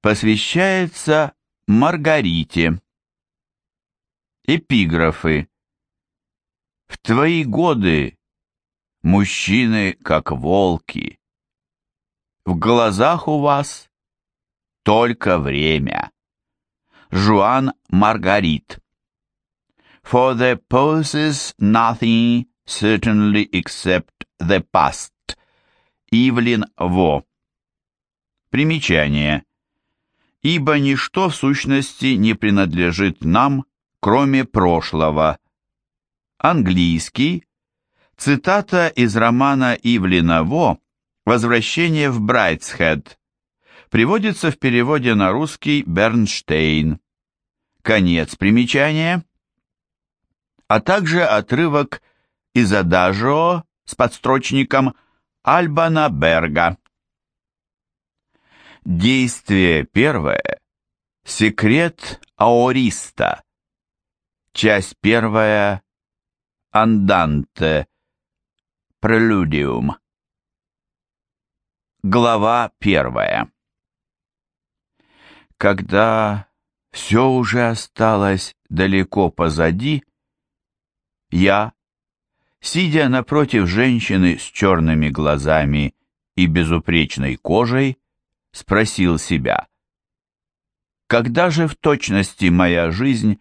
посвящается Маргарите. Эпиграфы. В твои годы мужчины как волки. В глазах у вас только время. Жуан Маргарит. For the poses nothing certainly except the past. Ивлин Во. Примечание. Ибо ничто в сущности не принадлежит нам, кроме прошлого. Английский. Цитата из романа Ивлина Во «Возвращение в Брайтсхед». Приводится в переводе на русский Бернштейн. Конец примечания. А также отрывок из Адажио с подстрочником Альбана Берга. Действие первое. Секрет аориста. Часть первая. Анданте. Прелюдиум. Глава первая. Когда все уже осталось далеко позади, я, сидя напротив женщины с черными глазами и безупречной кожей, спросил себя, когда же в точности моя жизнь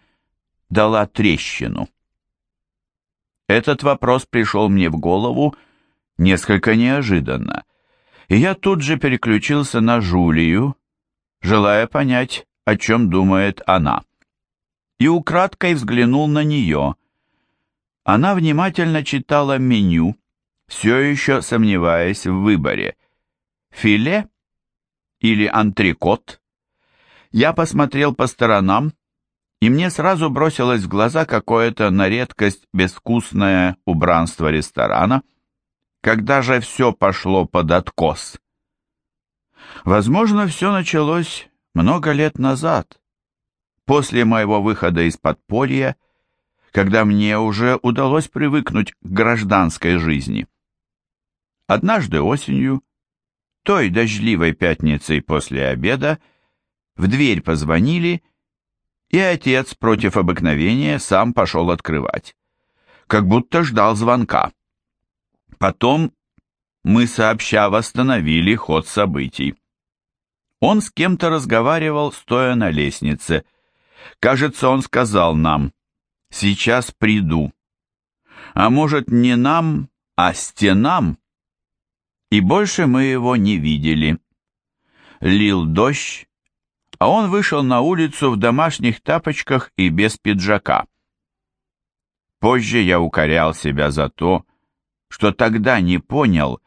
дала трещину? Этот вопрос пришел мне в голову несколько неожиданно, и я тут же переключился на Жулию, желая понять, о чем думает она. И украдкой взглянул на нее – она внимательно читала меню, все еще сомневаясь в выборе. Филе или антрикот? Я посмотрел по сторонам, и мне сразу бросилось в глаза какое-то на редкость безвкусное убранство ресторана. Когда же все пошло под откос? Возможно, все началось много лет назад, после моего выхода из подполья, когда мне уже удалось привыкнуть к гражданской жизни. Однажды осенью, той дождливой пятницей после обеда, в дверь позвонили, и отец против обыкновения сам пошел открывать, как будто ждал звонка. Потом мы сообща восстановили ход событий. Он с кем-то разговаривал, стоя на лестнице. Кажется, он сказал нам, Сейчас приду. А может, не нам, а стенам? И больше мы его не видели. Лил дождь, а он вышел на улицу в домашних тапочках и без пиджака. Позже я укорял себя за то, что тогда не понял,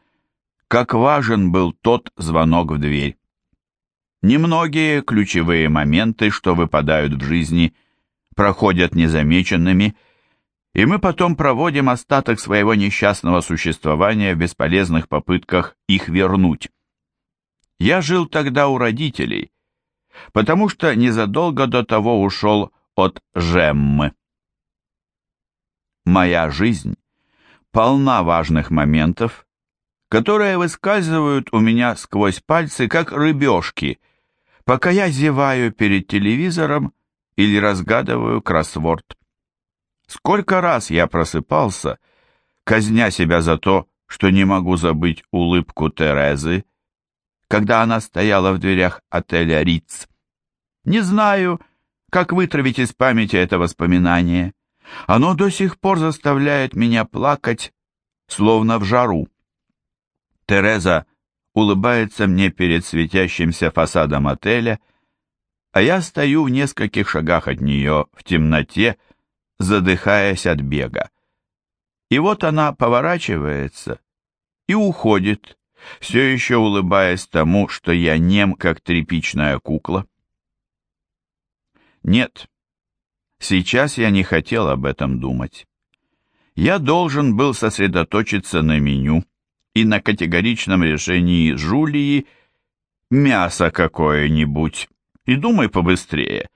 как важен был тот звонок в дверь. Немногие ключевые моменты, что выпадают в жизни – проходят незамеченными, и мы потом проводим остаток своего несчастного существования в бесполезных попытках их вернуть. Я жил тогда у родителей, потому что незадолго до того ушел от Жеммы. Моя жизнь полна важных моментов, которые выскальзывают у меня сквозь пальцы, как рыбешки, пока я зеваю перед телевизором или разгадываю кроссворд. Сколько раз я просыпался, казня себя за то, что не могу забыть улыбку Терезы, когда она стояла в дверях отеля Риц. Не знаю, как вытравить из памяти это воспоминание. Оно до сих пор заставляет меня плакать, словно в жару. Тереза улыбается мне перед светящимся фасадом отеля, а я стою в нескольких шагах от нее в темноте, задыхаясь от бега. И вот она поворачивается и уходит, все еще улыбаясь тому, что я нем, как тряпичная кукла. Нет, сейчас я не хотел об этом думать. Я должен был сосредоточиться на меню и на категоричном решении Жулии мясо какое-нибудь и думай побыстрее,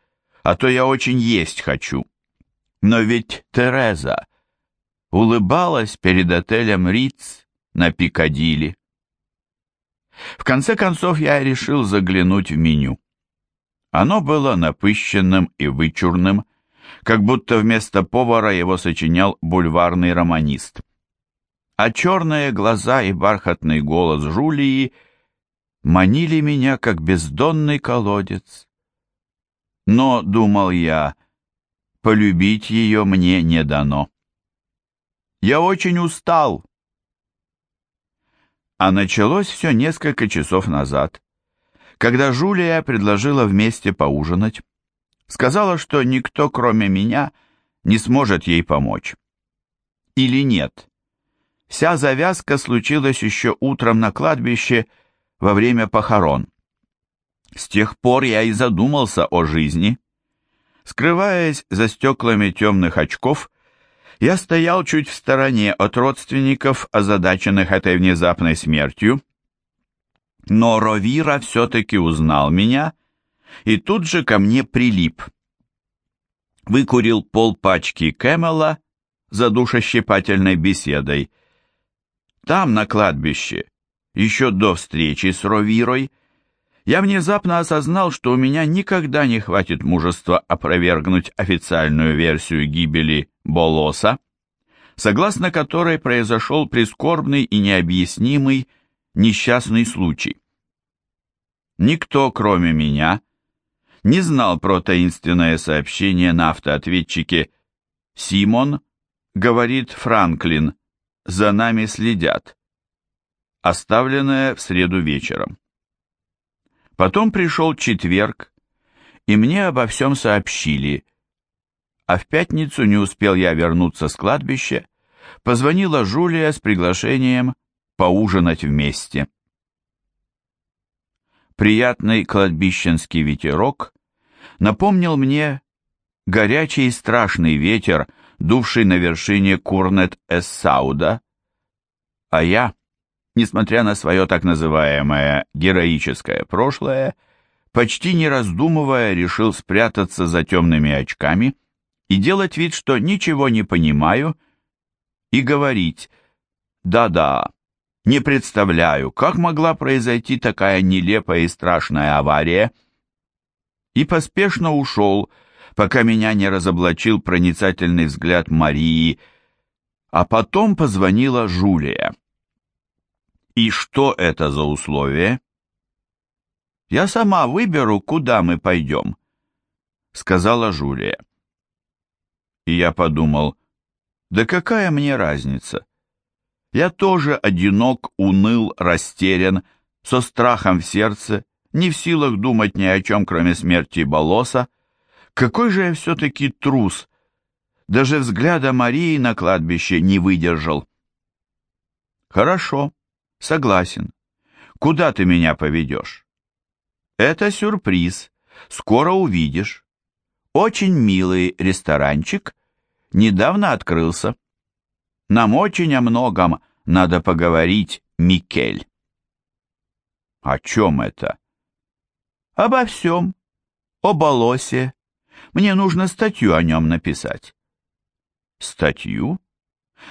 а то я очень есть хочу. Но ведь Тереза улыбалась перед отелем Риц на Пикадилли. В конце концов я решил заглянуть в меню. Оно было напыщенным и вычурным, как будто вместо повара его сочинял бульварный романист. А черные глаза и бархатный голос Жулии манили меня, как бездонный колодец. Но, думал я, полюбить ее мне не дано. Я очень устал. А началось все несколько часов назад, когда Жулия предложила вместе поужинать. Сказала, что никто, кроме меня, не сможет ей помочь. Или нет? Вся завязка случилась еще утром на кладбище во время похорон. С тех пор я и задумался о жизни. Скрываясь за стеклами темных очков, я стоял чуть в стороне от родственников, озадаченных этой внезапной смертью. Но Ровира все-таки узнал меня и тут же ко мне прилип. Выкурил полпачки Кэмела за душещипательной беседой. Там, на кладбище, еще до встречи с Ровирой, я внезапно осознал, что у меня никогда не хватит мужества опровергнуть официальную версию гибели Болоса, согласно которой произошел прискорбный и необъяснимый несчастный случай. Никто, кроме меня, не знал про таинственное сообщение на автоответчике «Симон», говорит Франклин, «за нами следят», оставленное в среду вечером. Потом пришел четверг, и мне обо всем сообщили, а в пятницу не успел я вернуться с кладбища, позвонила Жулия с приглашением поужинать вместе. Приятный кладбищенский ветерок напомнил мне горячий и страшный ветер, дувший на вершине Курнет-Эссауда, а я несмотря на свое так называемое героическое прошлое, почти не раздумывая, решил спрятаться за темными очками и делать вид, что ничего не понимаю, и говорить «Да-да, не представляю, как могла произойти такая нелепая и страшная авария», и поспешно ушел, пока меня не разоблачил проницательный взгляд Марии, а потом позвонила Жулия. И что это за условие? Я сама выберу, куда мы пойдем, сказала Жулия. И я подумал, да какая мне разница? Я тоже одинок, уныл, растерян, со страхом в сердце, не в силах думать ни о чем, кроме смерти Болоса. Какой же я все-таки трус! Даже взгляда Марии на кладбище не выдержал. Хорошо, Согласен. Куда ты меня поведешь? Это сюрприз. Скоро увидишь. Очень милый ресторанчик. Недавно открылся. Нам очень о многом надо поговорить, Микель. О чем это? Обо всем. О Болосе. Мне нужно статью о нем написать. Статью?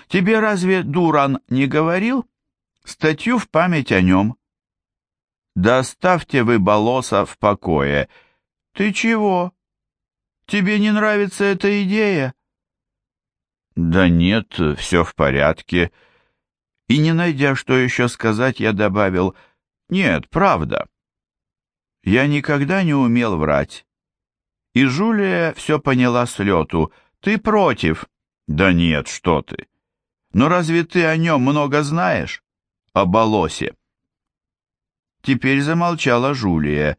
Тебе разве Дуран не говорил? Статью в память о нем. Да оставьте вы Болоса в покое. Ты чего? Тебе не нравится эта идея? Да нет, все в порядке. И не найдя, что еще сказать, я добавил, нет, правда. Я никогда не умел врать. И Жулия все поняла с лету. Ты против? Да нет, что ты. Но разве ты о нем много знаешь? О Болосе. Теперь замолчала Жулия,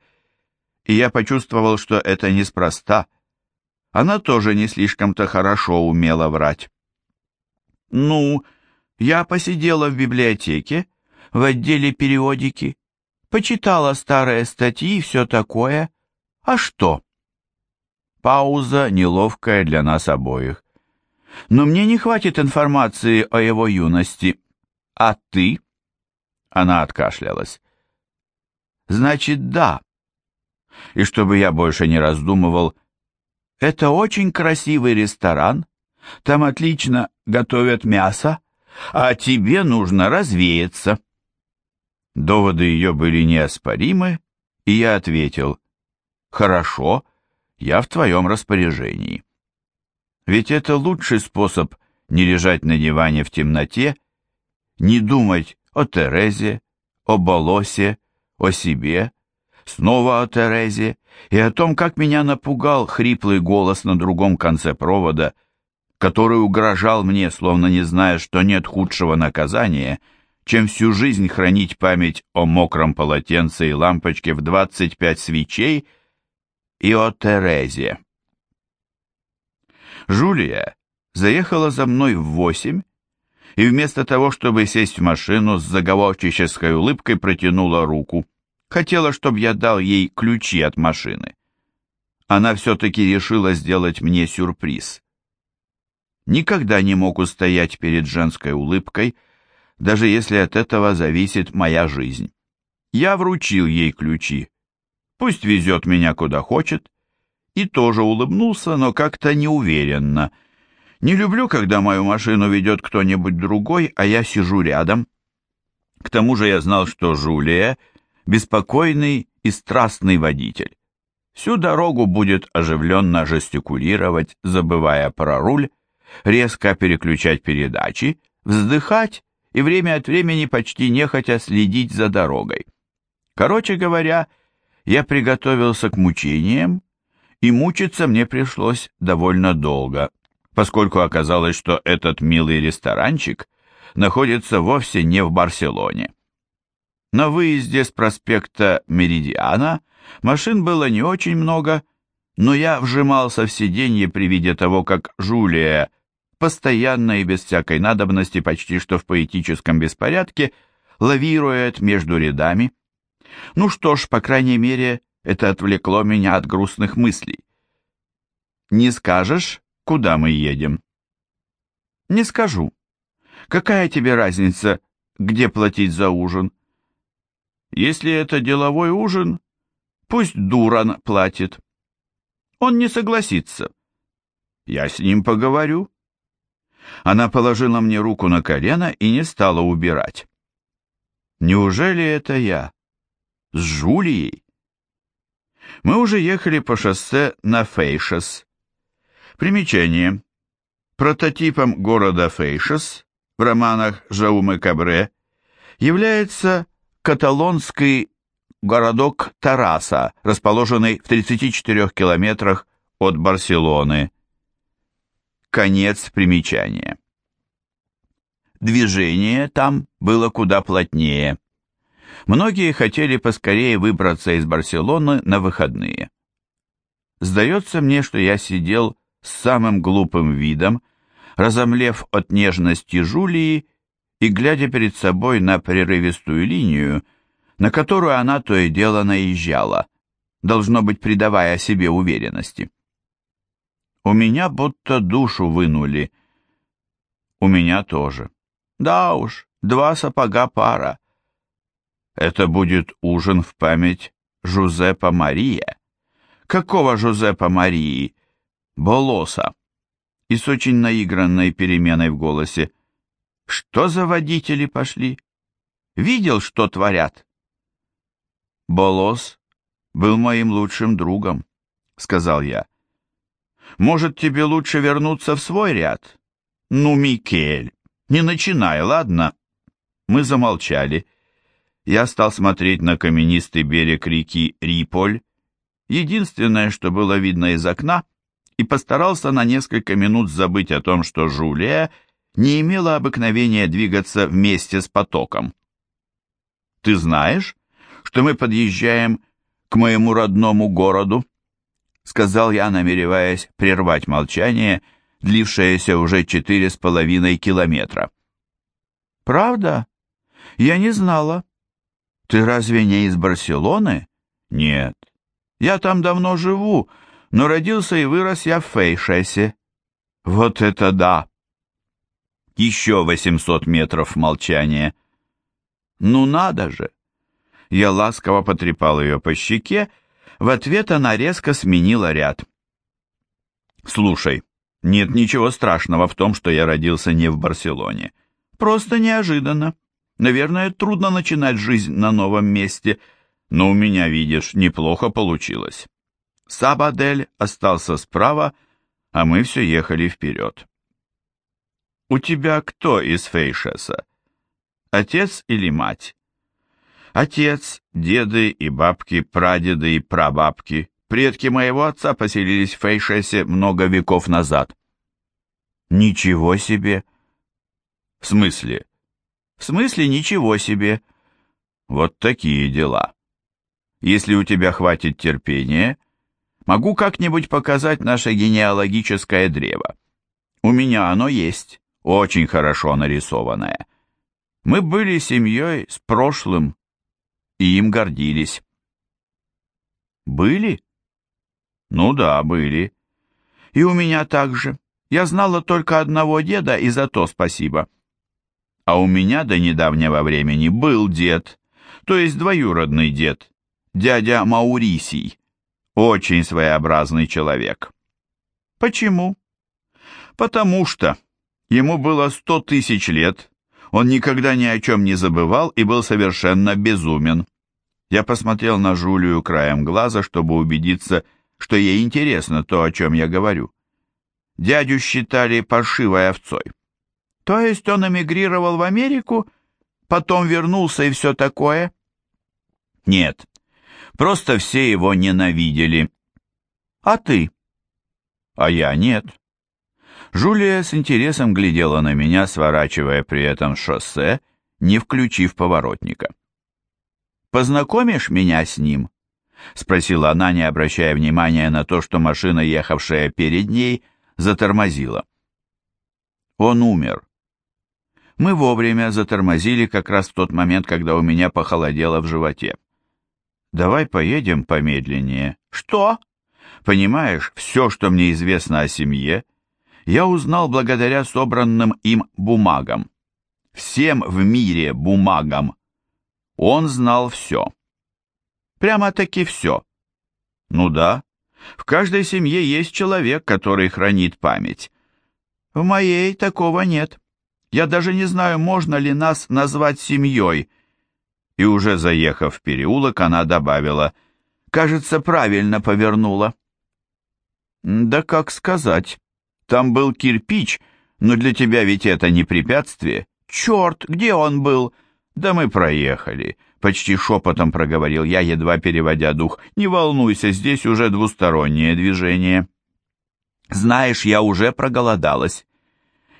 и я почувствовал, что это неспроста. Она тоже не слишком-то хорошо умела врать. «Ну, я посидела в библиотеке, в отделе периодики, почитала старые статьи и все такое. А что?» Пауза неловкая для нас обоих. «Но мне не хватит информации о его юности. А ты?» Она откашлялась. «Значит, да. И чтобы я больше не раздумывал, это очень красивый ресторан, там отлично готовят мясо, а тебе нужно развеяться». Доводы ее были неоспоримы, и я ответил, Хорошо, я в твоем распоряжении. Ведь это лучший способ не лежать на диване в темноте, не думать о Терезе, о Болосе, о себе, снова о Терезе и о том, как меня напугал хриплый голос на другом конце провода, который угрожал мне, словно не зная, что нет худшего наказания, чем всю жизнь хранить память о мокром полотенце и лампочке в 25 свечей и о Терезе. Жулия заехала за мной в восемь и вместо того, чтобы сесть в машину, с заговорчической улыбкой протянула руку. Хотела, чтобы я дал ей ключи от машины. Она все-таки решила сделать мне сюрприз. Никогда не мог устоять перед женской улыбкой, даже если от этого зависит моя жизнь. Я вручил ей ключи. Пусть везет меня куда хочет. И тоже улыбнулся, но как-то неуверенно — не люблю, когда мою машину ведет кто-нибудь другой, а я сижу рядом. К тому же я знал, что Жулия — беспокойный и страстный водитель. Всю дорогу будет оживленно жестикулировать, забывая про руль, резко переключать передачи, вздыхать и время от времени почти нехотя следить за дорогой. Короче говоря, я приготовился к мучениям, и мучиться мне пришлось довольно долго поскольку оказалось, что этот милый ресторанчик находится вовсе не в Барселоне. На выезде с проспекта Меридиана машин было не очень много, но я вжимался в сиденье при виде того, как Жулия, постоянно и без всякой надобности, почти что в поэтическом беспорядке, лавирует между рядами. Ну что ж, по крайней мере, это отвлекло меня от грустных мыслей. «Не скажешь, Куда мы едем? Не скажу. Какая тебе разница, где платить за ужин? Если это деловой ужин, пусть Дуран платит. Он не согласится. Я с ним поговорю. Она положила мне руку на колено и не стала убирать. Неужели это я? С Жулией? Мы уже ехали по шоссе на Фейшес. Примечание. Прототипом города Фейшес в романах Жаумы Кабре является каталонский городок Тараса, расположенный в 34 километрах от Барселоны. Конец примечания. Движение там было куда плотнее. Многие хотели поскорее выбраться из Барселоны на выходные. Сдается мне, что я сидел с самым глупым видом, разомлев от нежности Жулии и глядя перед собой на прерывистую линию, на которую она то и дело наезжала, должно быть, придавая себе уверенности. У меня будто душу вынули. У меня тоже. Да уж, два сапога пара. Это будет ужин в память Жузеппа Мария. Какого Жузеппа Марии? Болоса. И с очень наигранной переменой в голосе. Что за водители пошли? Видел, что творят? Болос был моим лучшим другом, сказал я. Может, тебе лучше вернуться в свой ряд? Ну, Микель, не начинай, ладно? Мы замолчали. Я стал смотреть на каменистый берег реки Риполь. Единственное, что было видно из окна — и постарался на несколько минут забыть о том, что Жулия не имела обыкновения двигаться вместе с потоком. «Ты знаешь, что мы подъезжаем к моему родному городу?» — сказал я, намереваясь прервать молчание, длившееся уже четыре с половиной километра. «Правда? Я не знала. Ты разве не из Барселоны?» «Нет. Я там давно живу, но родился и вырос я в Фейшесе. Вот это да! Еще восемьсот метров молчания. Ну надо же! Я ласково потрепал ее по щеке, в ответ она резко сменила ряд. «Слушай, нет ничего страшного в том, что я родился не в Барселоне. Просто неожиданно. Наверное, трудно начинать жизнь на новом месте, но у меня, видишь, неплохо получилось. Сабадель остался справа, а мы все ехали вперед. «У тебя кто из Фейшеса? Отец или мать?» «Отец, деды и бабки, прадеды и прабабки, предки моего отца поселились в Фейшесе много веков назад». «Ничего себе!» «В смысле?» «В смысле ничего себе!» «Вот такие дела!» «Если у тебя хватит терпения, могу как-нибудь показать наше генеалогическое древо. У меня оно есть» очень хорошо нарисованная. Мы были семьей с прошлым, и им гордились. Были? Ну да, были. И у меня также. Я знала только одного деда, и за то спасибо. А у меня до недавнего времени был дед, то есть двоюродный дед, дядя Маурисий, очень своеобразный человек. Почему? Потому что Ему было сто тысяч лет, он никогда ни о чем не забывал и был совершенно безумен. Я посмотрел на Жулию краем глаза, чтобы убедиться, что ей интересно то, о чем я говорю. Дядю считали паршивой овцой. То есть он эмигрировал в Америку, потом вернулся и все такое? Нет, просто все его ненавидели. А ты? А я нет. Жулия с интересом глядела на меня, сворачивая при этом шоссе, не включив поворотника. «Познакомишь меня с ним?» — спросила она, не обращая внимания на то, что машина, ехавшая перед ней, затормозила. Он умер. Мы вовремя затормозили как раз в тот момент, когда у меня похолодело в животе. «Давай поедем помедленнее». «Что?» «Понимаешь, все, что мне известно о семье, — я узнал благодаря собранным им бумагам. Всем в мире бумагам. Он знал все. Прямо-таки все. Ну да, в каждой семье есть человек, который хранит память. В моей такого нет. Я даже не знаю, можно ли нас назвать семьей. И уже заехав в переулок, она добавила, кажется, правильно повернула. Да как сказать. Там был кирпич, но для тебя ведь это не препятствие. Черт, где он был? Да мы проехали. Почти шепотом проговорил я, едва переводя дух. Не волнуйся, здесь уже двустороннее движение. Знаешь, я уже проголодалась.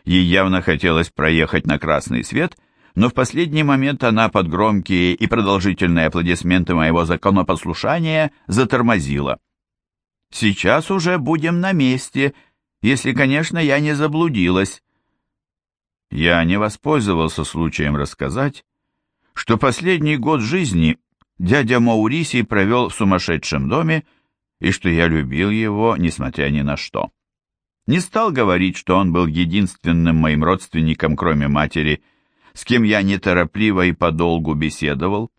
Ей явно хотелось проехать на красный свет, но в последний момент она под громкие и продолжительные аплодисменты моего законопослушания затормозила. «Сейчас уже будем на месте», если, конечно, я не заблудилась. Я не воспользовался случаем рассказать, что последний год жизни дядя Маурисий провел в сумасшедшем доме и что я любил его, несмотря ни на что. Не стал говорить, что он был единственным моим родственником, кроме матери, с кем я неторопливо и подолгу беседовал.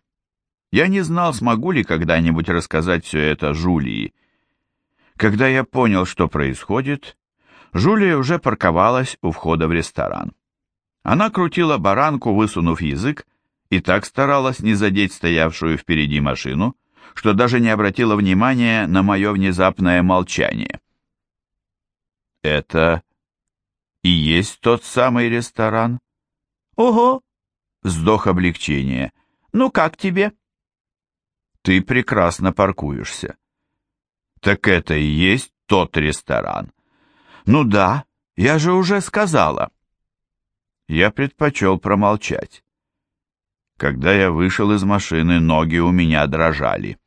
Я не знал, смогу ли когда-нибудь рассказать все это Жулии. Когда я понял, что происходит, Жулия уже парковалась у входа в ресторан. Она крутила баранку, высунув язык, и так старалась не задеть стоявшую впереди машину, что даже не обратила внимания на мое внезапное молчание. «Это и есть тот самый ресторан?» «Ого!» — вздох облегчения. «Ну как тебе?» «Ты прекрасно паркуешься». «Так это и есть тот ресторан». «Ну да, я же уже сказала». Я предпочел промолчать. Когда я вышел из машины, ноги у меня дрожали.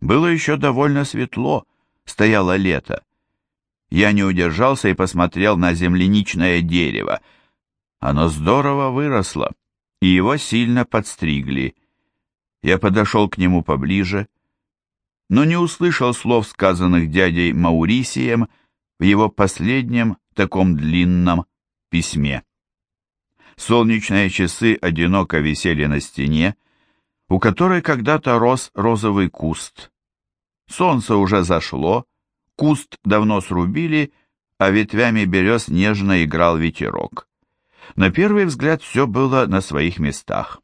Было еще довольно светло, стояло лето. Я не удержался и посмотрел на земляничное дерево. Оно здорово выросло, и его сильно подстригли. Я подошел к нему поближе, но не услышал слов, сказанных дядей Маурисием, в его последнем таком длинном письме. Солнечные часы одиноко висели на стене, у которой когда-то рос розовый куст. Солнце уже зашло, куст давно срубили, а ветвями берез нежно играл ветерок. На первый взгляд все было на своих местах.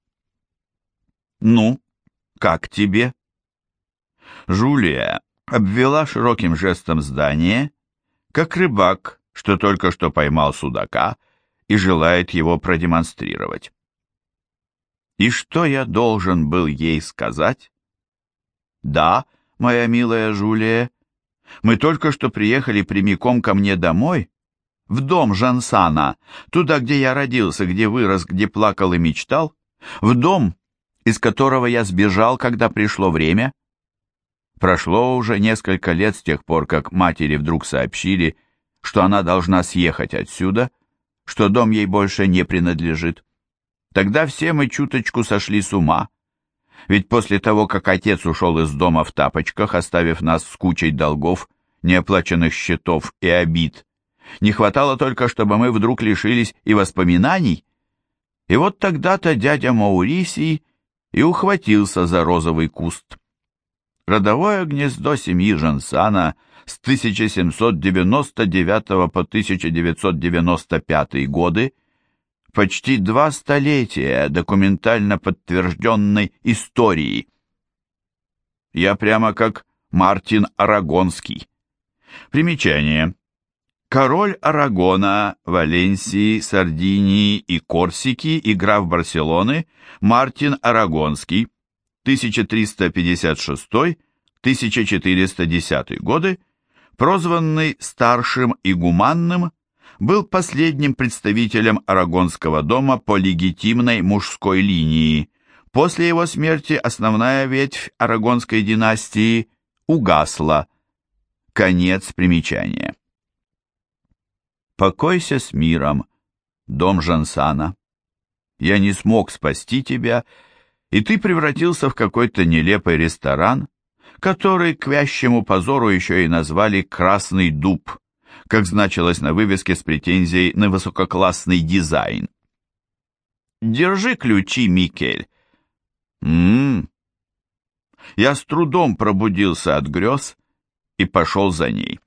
«Ну, как тебе?» Жулия обвела широким жестом здание, как рыбак, что только что поймал судака и желает его продемонстрировать. И что я должен был ей сказать? Да, моя милая Жулия, мы только что приехали прямиком ко мне домой, в дом Жансана, туда, где я родился, где вырос, где плакал и мечтал, в дом, из которого я сбежал, когда пришло время. Прошло уже несколько лет с тех пор, как матери вдруг сообщили, что она должна съехать отсюда, что дом ей больше не принадлежит. Тогда все мы чуточку сошли с ума. Ведь после того, как отец ушел из дома в тапочках, оставив нас с кучей долгов, неоплаченных счетов и обид, не хватало только, чтобы мы вдруг лишились и воспоминаний. И вот тогда-то дядя Маурисий и ухватился за розовый куст. Родовое гнездо семьи Жансана с 1799 по 1995 годы почти два столетия документально подтвержденной истории. Я прямо как Мартин Арагонский. Примечание. Король Арагона, Валенсии, Сардинии и Корсики и граф Барселоны Мартин Арагонский, 1356-1410 годы, прозванный старшим и гуманным, был последним представителем Арагонского дома по легитимной мужской линии. После его смерти основная ветвь Арагонской династии угасла. Конец примечания. Покойся с миром, дом Жансана. Я не смог спасти тебя, и ты превратился в какой-то нелепый ресторан, который к вящему позору еще и назвали «Красный дуб», как значилось на вывеске с претензией на высококлассный дизайн. «Держи ключи, Микель». «М-м-м». Я с трудом пробудился от грез и пошел за ней.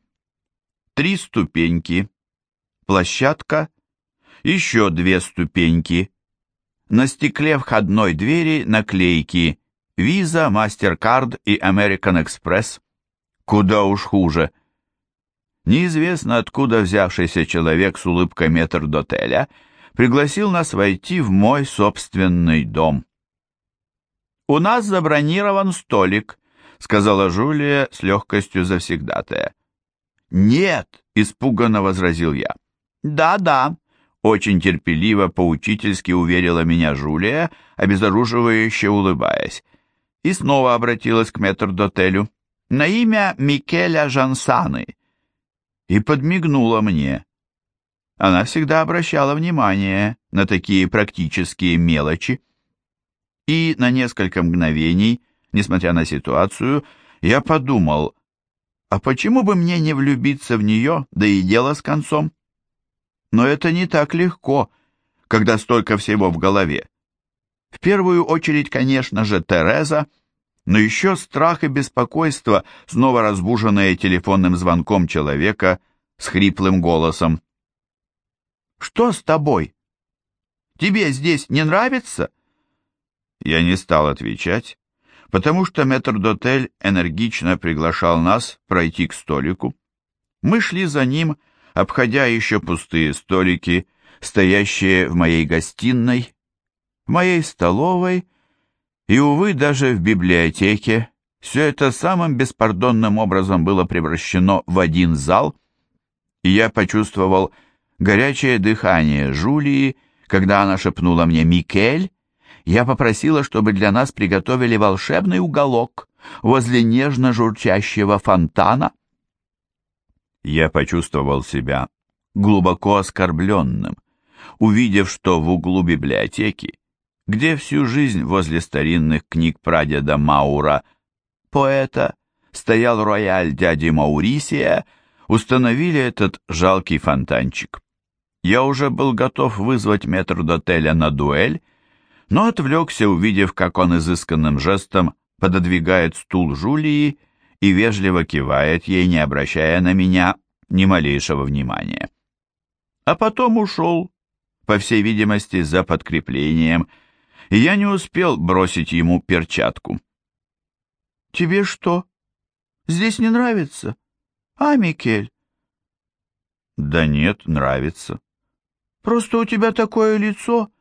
Три ступеньки, площадка, еще две ступеньки. На стекле входной двери наклейки Visa, MasterCard и American Express. Куда уж хуже. Неизвестно откуда взявшийся человек с улыбкой метрдотеля пригласил нас войти в мой собственный дом. «У нас забронирован столик», — сказала Жулия с легкостью завсегдатая. «Нет», — испуганно возразил я. «Да-да», — очень терпеливо, поучительски уверила меня Жулия, обезоруживающе улыбаясь, и снова обратилась к метрдотелю на имя Микеля Жансаны и подмигнула мне. Она всегда обращала внимание на такие практические мелочи. И на несколько мгновений, несмотря на ситуацию, я подумал, а почему бы мне не влюбиться в нее, да и дело с концом? Но это не так легко, когда столько всего в голове. В первую очередь, конечно же, Тереза, но еще страх и беспокойство, снова разбуженные телефонным звонком человека с хриплым голосом. «Что с тобой? Тебе здесь не нравится?» Я не стал отвечать, потому что метрдотель энергично приглашал нас пройти к столику. Мы шли за ним, обходя еще пустые столики, стоящие в моей гостиной, в моей столовой и, увы, даже в библиотеке. Все это самым беспардонным образом было превращено в один зал, и я почувствовал горячее дыхание Жулии, когда она шепнула мне «Микель», я попросила, чтобы для нас приготовили волшебный уголок возле нежно журчащего фонтана. Я почувствовал себя глубоко оскорбленным, увидев, что в углу библиотеки, где всю жизнь возле старинных книг прадеда Маура, поэта, стоял рояль дяди Маурисия, установили этот жалкий фонтанчик. Я уже был готов вызвать метрдотеля на дуэль, но отвлекся, увидев, как он изысканным жестом пододвигает стул Жулии и вежливо кивает ей, не обращая на меня ни малейшего внимания. А потом ушел, по всей видимости, за подкреплением, и я не успел бросить ему перчатку. «Тебе что, Здесь не нравится? А, Микель?» «Да нет, нравится». «Просто у тебя такое лицо.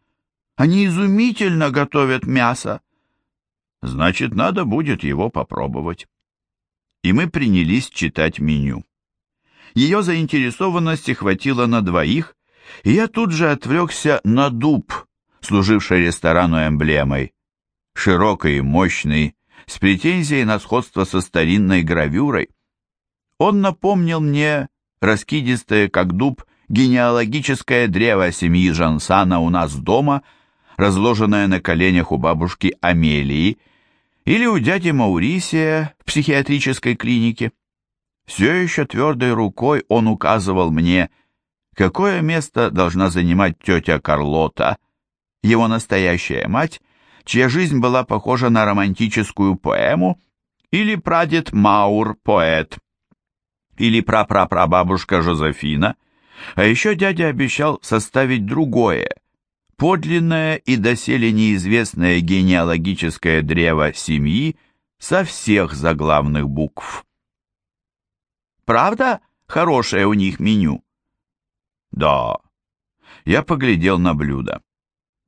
Они изумительно готовят мясо». «Значит, надо будет его попробовать». И мы принялись читать меню. Ее заинтересованности хватило на двоих, и я тут же отвлекся на дуб, служивший ресторану эмблемой. Широкий и мощный, с претензией на сходство со старинной гравюрой. Он напомнил мне раскидистое, как дуб, генеалогическое древо семьи Жансана у нас дома, разложенное на коленях у бабушки Амелии, или у дяди Маурисия в психиатрической клинике. Все еще твердой рукой он указывал мне, какое место должна занимать тетя Карлота, его настоящая мать, чья жизнь была похожа на романтическую поэму, или прадед Маур, поэт, или прапрапрабабушка Жозефина, а еще дядя обещал составить другое, подлинное и доселе неизвестное генеалогическое древо семьи со всех заглавных букв. Правда, хорошее у них меню? Да. Я поглядел на блюдо.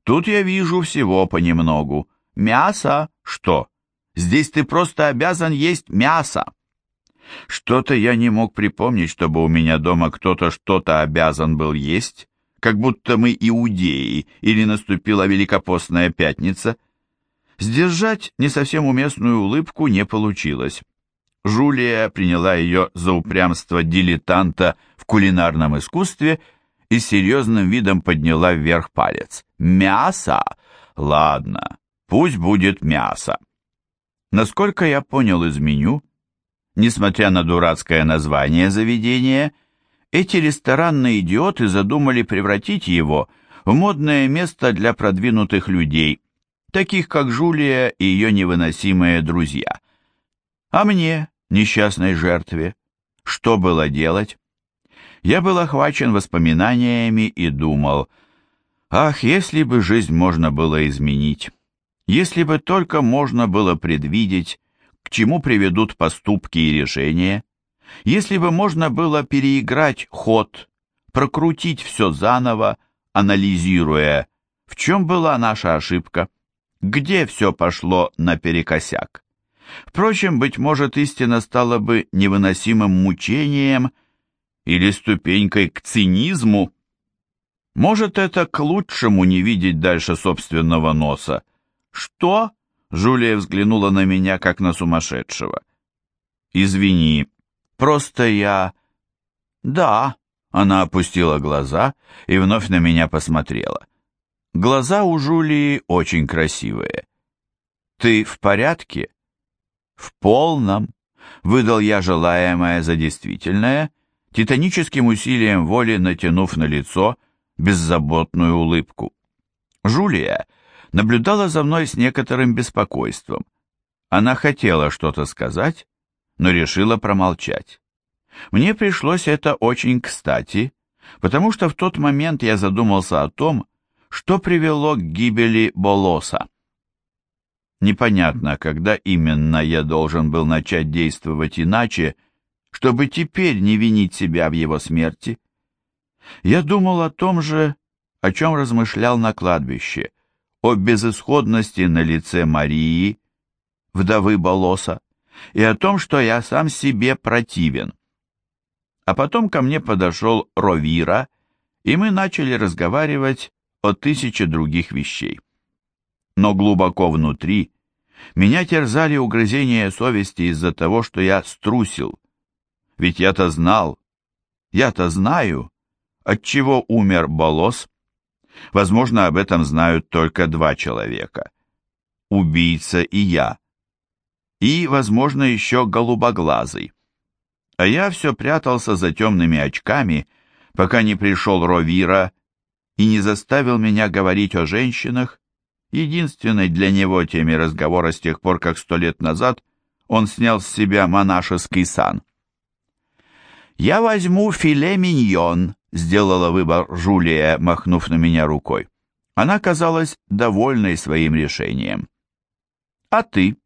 Тут я вижу всего понемногу. Мясо? Что? Здесь ты просто обязан есть мясо. Что-то я не мог припомнить, чтобы у меня дома кто-то что-то обязан был есть, как будто мы иудеи или наступила Великопостная Пятница. Сдержать не совсем уместную улыбку не получилось. Жулия приняла ее за упрямство дилетанта в кулинарном искусстве и серьезным видом подняла вверх палец. «Мясо? Ладно, пусть будет мясо». Насколько я понял из меню, несмотря на дурацкое название заведения, эти ресторанные идиоты задумали превратить его в модное место для продвинутых людей, таких как Жулия и ее невыносимые друзья. А мне, несчастной жертве, что было делать? Я был охвачен воспоминаниями и думал, ах, если бы жизнь можно было изменить, если бы только можно было предвидеть, к чему приведут поступки и решения, если бы можно было переиграть ход, прокрутить все заново, анализируя, в чем была наша ошибка, где все пошло наперекосяк. Впрочем, быть может, истина стала бы невыносимым мучением или ступенькой к цинизму. Может, это к лучшему не видеть дальше собственного носа. Что? Жулия взглянула на меня, как на сумасшедшего. Извини, Просто я... Да, она опустила глаза и вновь на меня посмотрела. Глаза у Жулии очень красивые. Ты в порядке? В полном. Выдал я желаемое за действительное, титаническим усилием воли натянув на лицо беззаботную улыбку. Жулия наблюдала за мной с некоторым беспокойством. Она хотела что-то сказать, но решила промолчать. Мне пришлось это очень кстати, потому что в тот момент я задумался о том, что привело к гибели Болоса. Непонятно, когда именно я должен был начать действовать иначе, чтобы теперь не винить себя в его смерти. Я думал о том же, о чем размышлял на кладбище, о безысходности на лице Марии, вдовы Болоса, и о том, что я сам себе противен. А потом ко мне подошел Ровира, и мы начали разговаривать о тысяче других вещей. Но глубоко внутри меня терзали угрызения совести из-за того, что я струсил. Ведь я-то знал, я-то знаю, от чего умер Болос. Возможно, об этом знают только два человека. Убийца и я и, возможно, еще голубоглазый. А я все прятался за темными очками, пока не пришел Ровира и не заставил меня говорить о женщинах, единственной для него теме разговора с тех пор, как сто лет назад он снял с себя монашеский сан. «Я возьму филе миньон», — сделала выбор Жулия, махнув на меня рукой. Она казалась довольной своим решением. «А ты?»